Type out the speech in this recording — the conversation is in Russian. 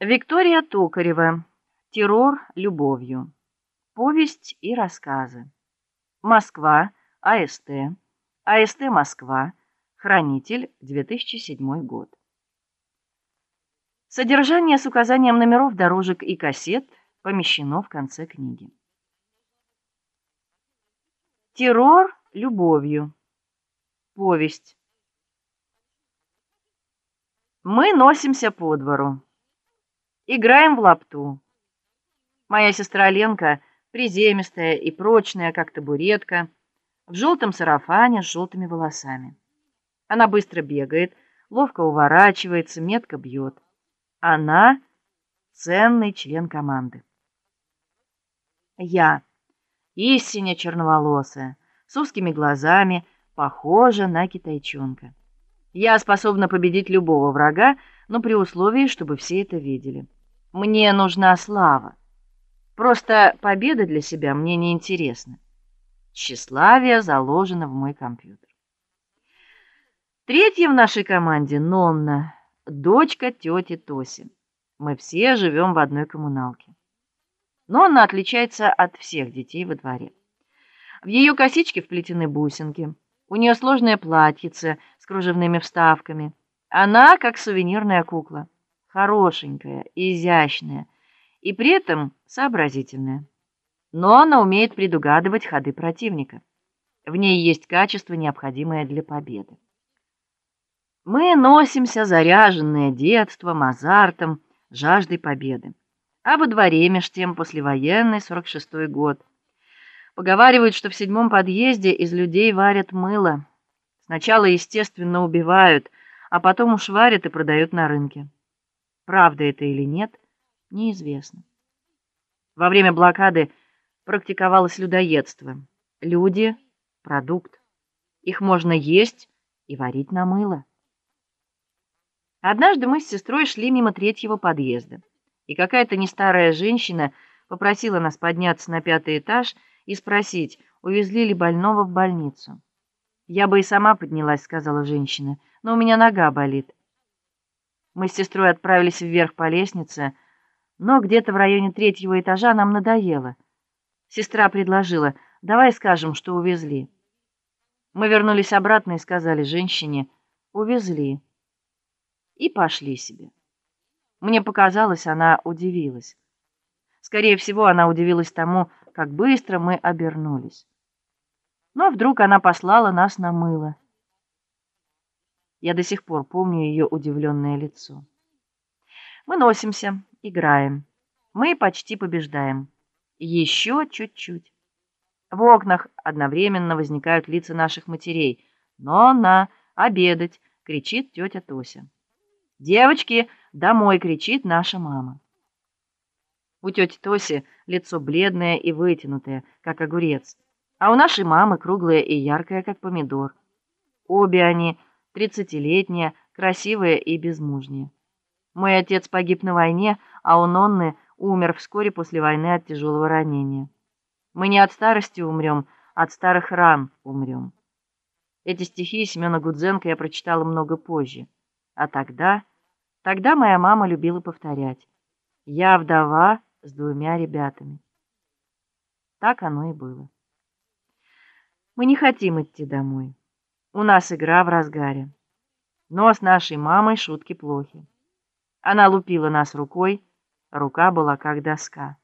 Виктория Токарева. Террор любовью. Повесть и рассказы. Москва. АСТ. АСТ Москва. Хранитель. 2007 год. Содержание с указанием номеров дорожек и кассет помещено в конце книги. Террор любовью. Повесть. Мы носимся по двору. Играем в лапту. Моя сестра Ленка приземистая и прочная, как табуретка, в желтом сарафане с желтыми волосами. Она быстро бегает, ловко уворачивается, метко бьет. Она ценный член команды. Я, истинно черноволосая, с узкими глазами, похожа на китайчонка. Я способна победить любого врага, но при условии, чтобы все это видели. Мне нужна слава. Просто победа для себя мне не интересна. Тщеславие заложено в мой компьютер. Третья в нашей команде Нонна, дочка тети Тоси. Мы все живем в одной коммуналке. Нонна отличается от всех детей во дворе. В ее косички вплетены бусинки. У нее сложное платьице с кружевными вставками. Она как сувенирная кукла хорошенькая, изящная и при этом сообразительная. Но она умеет предугадывать ходы противника. В ней есть качество, необходимое для победы. Мы носимся заряженные детством, азартом, жаждой победы. А во дворе меж тем послевоенный 46-й год. Поговаривают, что в седьмом подъезде из людей варят мыло. Сначала, естественно, убивают, а потом уж варят и продают на рынке. Правда это или нет, неизвестно. Во время блокады практиковалось людоедство. Люди продукт. Их можно есть и варить на мыло. Однажды мы с сестрой шли мимо третьего подъезда, и какая-то нестарая женщина попросила нас подняться на пятый этаж и спросить, увезли ли больного в больницу. Я бы и сама поднялась, сказала женщина, но у меня нога болит. Мы с сестрой отправились вверх по лестнице, но где-то в районе третьего этажа нам надоело. Сестра предложила: "Давай скажем, что увезли". Мы вернулись обратно и сказали женщине: "Увезли". И пошли себе. Мне показалось, она удивилась. Скорее всего, она удивилась тому, как быстро мы обернулись. Но вдруг она послала нас на мыло. Я до сих пор помню ее удивленное лицо. Мы носимся, играем. Мы почти побеждаем. Еще чуть-чуть. В окнах одновременно возникают лица наших матерей. Но на обедать, кричит тетя Тося. Девочки, домой кричит наша мама. У тети Тоси лицо бледное и вытянутое, как огурец, а у нашей мамы круглое и яркое, как помидор. Обе они тридцатилетняя, красивая и безмужняя. Мой отец погиб на войне, а у Нонны умер вскоре после войны от тяжелого ранения. Мы не от старости умрем, от старых ран умрем. Эти стихи Семена Гудзенко я прочитала много позже. А тогда, тогда моя мама любила повторять: "Я вдова с двумя ребятами". Так оно и было. Мы не хотим идти домой. У нас игра в разгаре. Но с нашей мамой шутки плохи. Она лупила нас рукой, рука была как доска.